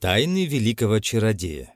Тайны великого чародея.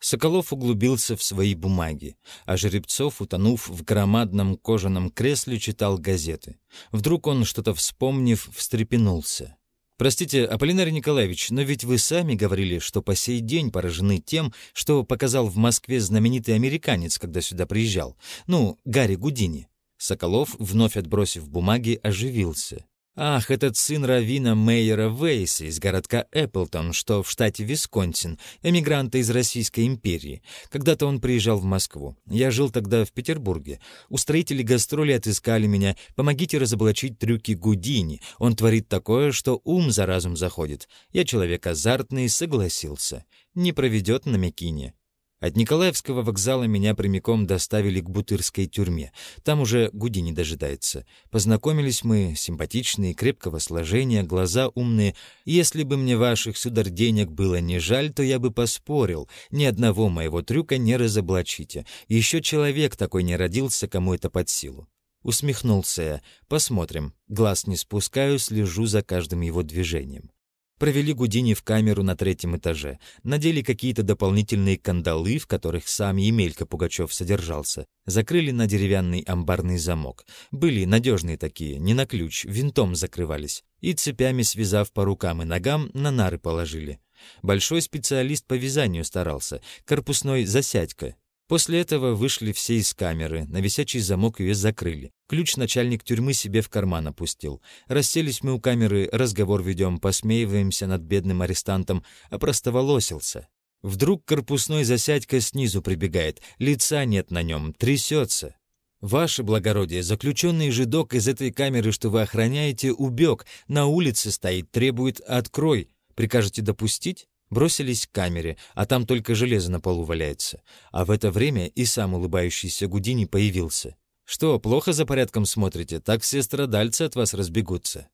Соколов углубился в свои бумаги, а Жеребцов, утонув в громадном кожаном кресле, читал газеты. Вдруг он, что-то вспомнив, встрепенулся. «Простите, Аполлинарий Николаевич, но ведь вы сами говорили, что по сей день поражены тем, что показал в Москве знаменитый американец, когда сюда приезжал. Ну, Гарри Гудини». Соколов, вновь отбросив бумаги, оживился. Ах, этот сын Равина Мейера Вейса из городка Эпплтон, что в штате Висконсин, эмигранта из Российской империи. Когда-то он приезжал в Москву. Я жил тогда в Петербурге. Устроители гастроли отыскали меня. Помогите разоблачить трюки Гудини. Он творит такое, что ум за разум заходит. Я человек азартный, согласился. Не проведет на Мякине. От Николаевского вокзала меня прямиком доставили к Бутырской тюрьме. Там уже Гуди не дожидается. Познакомились мы, симпатичные, крепкого сложения, глаза умные. Если бы мне ваших, сударь, денег было не жаль, то я бы поспорил. Ни одного моего трюка не разоблачите. Еще человек такой не родился, кому это под силу. Усмехнулся я. Посмотрим. Глаз не спускаю, слежу за каждым его движением. Провели Гудини в камеру на третьем этаже, надели какие-то дополнительные кандалы, в которых сам Емелька Пугачев содержался, закрыли на деревянный амбарный замок. Были надежные такие, не на ключ, винтом закрывались. И цепями, связав по рукам и ногам, на нары положили. Большой специалист по вязанию старался, корпусной засядька, После этого вышли все из камеры, на висячий замок ее закрыли. Ключ начальник тюрьмы себе в карман опустил. Расселись мы у камеры, разговор ведем, посмеиваемся над бедным арестантом, а простоволосился. Вдруг корпусной засядька снизу прибегает, лица нет на нем, трясется. «Ваше благородие, заключенный жидок из этой камеры, что вы охраняете, убег, на улице стоит, требует «открой». Прикажете допустить?» Бросились к камере, а там только железо на полу валяется. А в это время и сам улыбающийся Гудини появился. «Что, плохо за порядком смотрите? Так все страдальцы от вас разбегутся».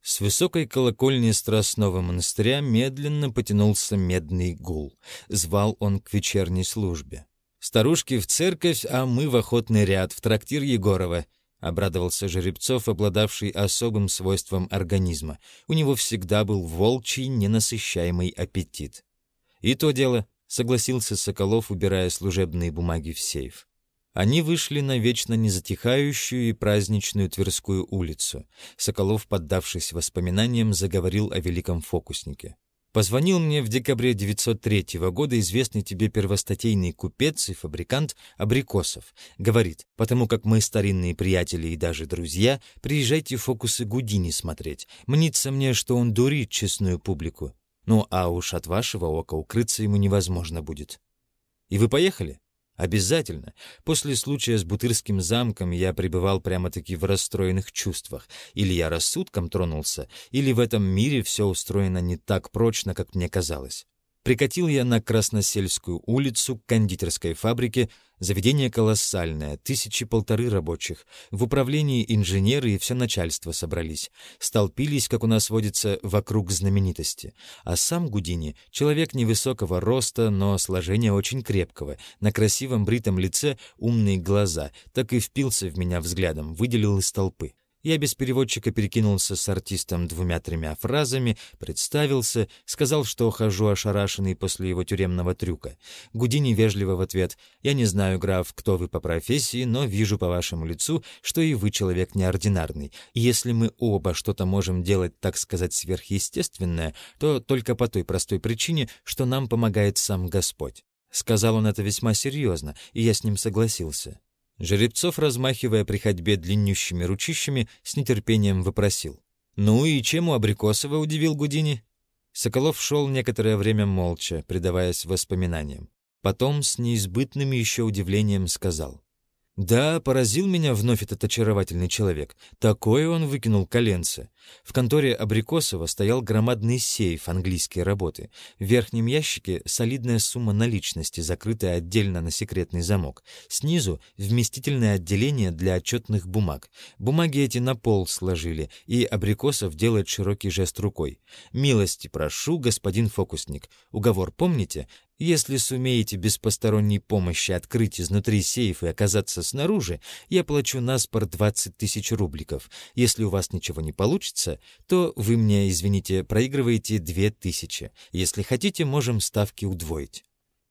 С высокой колокольни Страстного монастыря медленно потянулся медный гул. Звал он к вечерней службе. «Старушки в церковь, а мы в охотный ряд, в трактир Егорова обрадовался Жеребцов, обладавший особым свойством организма. У него всегда был волчий, ненасыщаемый аппетит. «И то дело», — согласился Соколов, убирая служебные бумаги в сейф. Они вышли на вечно незатихающую и праздничную Тверскую улицу. Соколов, поддавшись воспоминаниям, заговорил о великом фокуснике. Позвонил мне в декабре 903 года известный тебе первостатейный купец и фабрикант абрикосов. Говорит, потому как мы старинные приятели и даже друзья, приезжайте фокусы Гудини смотреть. Мнится мне, что он дурит честную публику. Ну, а уж от вашего ока укрыться ему невозможно будет. И вы поехали? Обязательно. После случая с Бутырским замком я пребывал прямо-таки в расстроенных чувствах. Или я рассудком тронулся, или в этом мире все устроено не так прочно, как мне казалось. Прикатил я на Красносельскую улицу к кондитерской фабрике. Заведение колоссальное, тысячи полторы рабочих. В управлении инженеры и все начальство собрались. Столпились, как у нас водится, вокруг знаменитости. А сам Гудини — человек невысокого роста, но сложения очень крепкого. На красивом бритом лице умные глаза. Так и впился в меня взглядом, выделил из толпы. Я без переводчика перекинулся с артистом двумя-тремя фразами, представился, сказал, что хожу ошарашенный после его тюремного трюка. Гудини вежливо в ответ «Я не знаю, граф, кто вы по профессии, но вижу по вашему лицу, что и вы человек неординарный. Если мы оба что-то можем делать, так сказать, сверхъестественное, то только по той простой причине, что нам помогает сам Господь». Сказал он это весьма серьезно, и я с ним согласился. Жеребцов, размахивая при ходьбе длиннющими ручищами, с нетерпением выпросил. «Ну и чем у Абрикосова удивил Гудини?» Соколов шел некоторое время молча, предаваясь воспоминаниям. Потом с неизбытным еще удивлением сказал. Да, поразил меня вновь этот очаровательный человек. Такое он выкинул коленце. В конторе Абрикосова стоял громадный сейф английской работы. В верхнем ящике солидная сумма наличности, закрытая отдельно на секретный замок. Снизу вместительное отделение для отчетных бумаг. Бумаги эти на пол сложили, и Абрикосов делает широкий жест рукой. «Милости прошу, господин фокусник. Уговор помните? Если сумеете без посторонней помощи открыть изнутри сейф и оказаться снаружи, я плачу на спор 20 тысяч рубликов. Если у вас ничего не получится, то вы мне, извините, проигрываете 2 тысячи. Если хотите, можем ставки удвоить».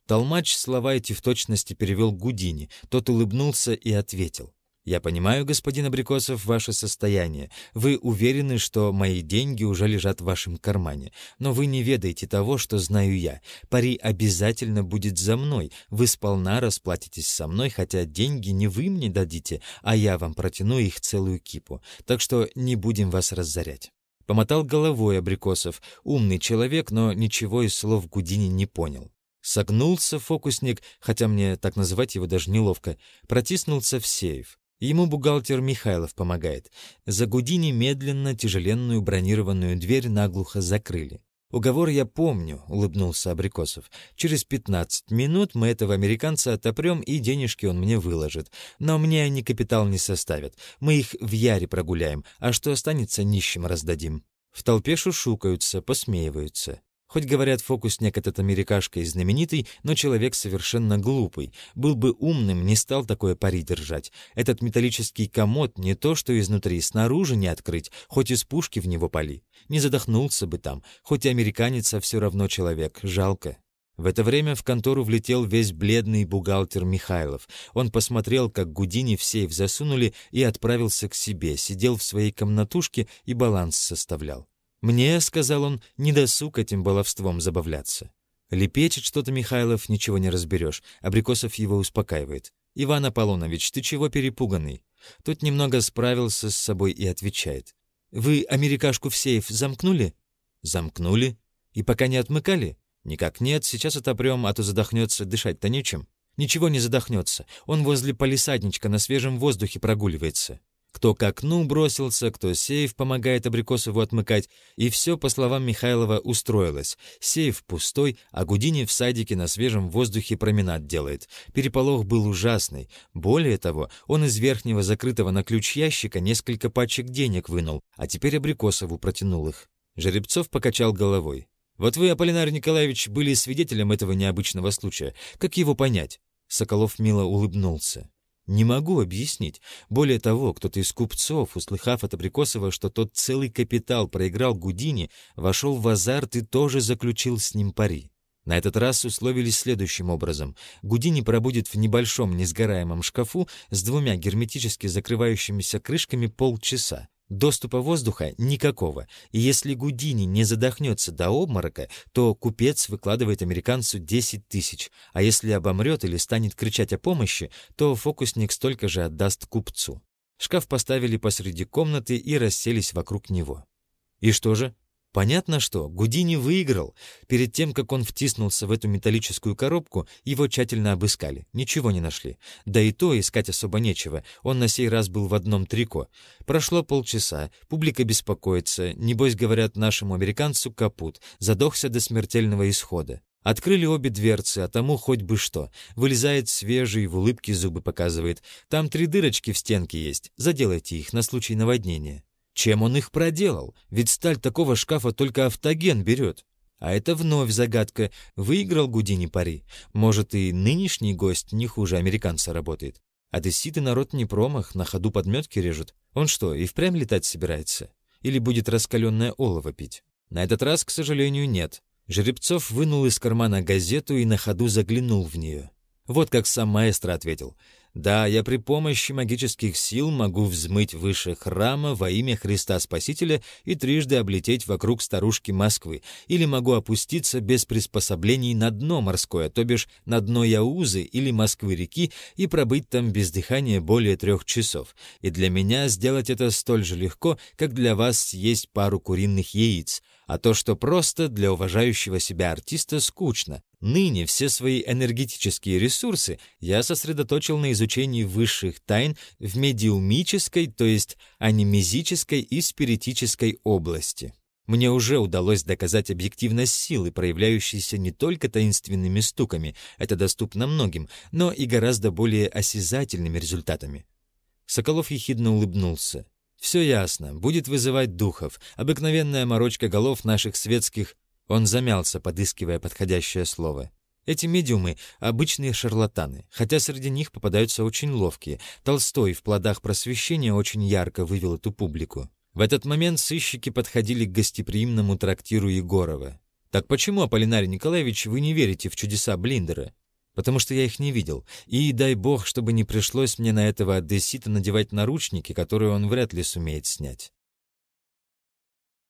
Толмач слова эти в точности перевел Гудини. Тот улыбнулся и ответил. «Я понимаю, господин Абрикосов, ваше состояние. Вы уверены, что мои деньги уже лежат в вашем кармане. Но вы не ведаете того, что знаю я. Пари обязательно будет за мной. Вы сполна расплатитесь со мной, хотя деньги не вы мне дадите, а я вам протяну их целую кипу. Так что не будем вас разорять». Помотал головой Абрикосов. Умный человек, но ничего из слов Гудини не понял. Согнулся фокусник, хотя мне так называть его даже неловко, протиснулся в сейф. Ему бухгалтер Михайлов помогает. За Гудини медленно тяжеленную бронированную дверь наглухо закрыли. «Уговор я помню», — улыбнулся Абрикосов. «Через пятнадцать минут мы этого американца отопрем, и денежки он мне выложит. Но мне они капитал не составят. Мы их в яре прогуляем, а что останется, нищим раздадим». В толпе шушукаются, посмеиваются. Хоть, говорят, фокусник этот америкашка и знаменитый, но человек совершенно глупый. Был бы умным, не стал такое пари держать. Этот металлический комод не то, что изнутри, снаружи не открыть, хоть из пушки в него пали. Не задохнулся бы там, хоть и американец, а все равно человек, жалко. В это время в контору влетел весь бледный бухгалтер Михайлов. Он посмотрел, как Гудини в сейф засунули, и отправился к себе, сидел в своей комнатушке и баланс составлял. «Мне, — сказал он, — не досуг этим баловством забавляться». Лепечет что-то Михайлов, ничего не разберешь. Абрикосов его успокаивает. «Иван Аполлонович, ты чего перепуганный?» Тот немного справился с собой и отвечает. «Вы америкашку в сейф замкнули?» «Замкнули. И пока не отмыкали?» «Никак нет, сейчас отопрем, а то задохнется, дышать-то нечем». «Ничего не задохнется. Он возле полисадничка на свежем воздухе прогуливается». Кто к окну бросился, кто сейф помогает Абрикосову отмыкать, и все, по словам Михайлова, устроилось. Сейф пустой, а Гудини в садике на свежем воздухе променад делает. Переполох был ужасный. Более того, он из верхнего закрытого на ключ ящика несколько пачек денег вынул, а теперь Абрикосову протянул их. Жеребцов покачал головой. «Вот вы, Аполлинар Николаевич, были свидетелем этого необычного случая. Как его понять?» Соколов мило улыбнулся. Не могу объяснить. Более того, кто-то из купцов, услыхав от Абрикосова, что тот целый капитал проиграл Гудини, вошел в азарт и тоже заключил с ним пари. На этот раз условились следующим образом. Гудини пробудет в небольшом несгораемом шкафу с двумя герметически закрывающимися крышками полчаса. Доступа воздуха никакого, и если Гудини не задохнется до обморока, то купец выкладывает американцу 10 тысяч, а если обомрет или станет кричать о помощи, то фокусник столько же отдаст купцу. Шкаф поставили посреди комнаты и расселись вокруг него. И что же? Понятно что, Гудини выиграл. Перед тем, как он втиснулся в эту металлическую коробку, его тщательно обыскали. Ничего не нашли. Да и то искать особо нечего. Он на сей раз был в одном трико. Прошло полчаса. Публика беспокоится. Небось, говорят, нашему американцу капут. Задохся до смертельного исхода. Открыли обе дверцы, а тому хоть бы что. Вылезает свежий, в улыбке зубы показывает. Там три дырочки в стенке есть. Заделайте их на случай наводнения. Чем он их проделал? Ведь сталь такого шкафа только автоген берет. А это вновь загадка. Выиграл Гудини пари. Может, и нынешний гость не хуже американца работает. Одесситы народ не промах, на ходу подметки режут. Он что, и впрямь летать собирается? Или будет раскаленное олово пить? На этот раз, к сожалению, нет. Жеребцов вынул из кармана газету и на ходу заглянул в нее. Вот как сам маэстро ответил. Да, я при помощи магических сил могу взмыть выше храма во имя Христа Спасителя и трижды облететь вокруг старушки Москвы, или могу опуститься без приспособлений на дно морское, то бишь на дно Яузы или Москвы-реки и пробыть там без дыхания более трех часов. И для меня сделать это столь же легко, как для вас съесть пару куриных яиц, а то, что просто для уважающего себя артиста скучно. Ныне все свои энергетические ресурсы я сосредоточил на изучении высших тайн в медиумической, то есть анимезической и спиритической области. Мне уже удалось доказать объективность силы, проявляющейся не только таинственными стуками, это доступно многим, но и гораздо более осязательными результатами. Соколов ехидно улыбнулся. «Все ясно. Будет вызывать духов. Обыкновенная морочка голов наших светских он замялся, подыскивая подходящее слово. Эти медиумы — обычные шарлатаны, хотя среди них попадаются очень ловкие. Толстой в «Плодах просвещения» очень ярко вывел эту публику. В этот момент сыщики подходили к гостеприимному трактиру Егорова. «Так почему, Аполлинарий Николаевич, вы не верите в чудеса Блиндера?» «Потому что я их не видел. И дай бог, чтобы не пришлось мне на этого одессита надевать наручники, которые он вряд ли сумеет снять».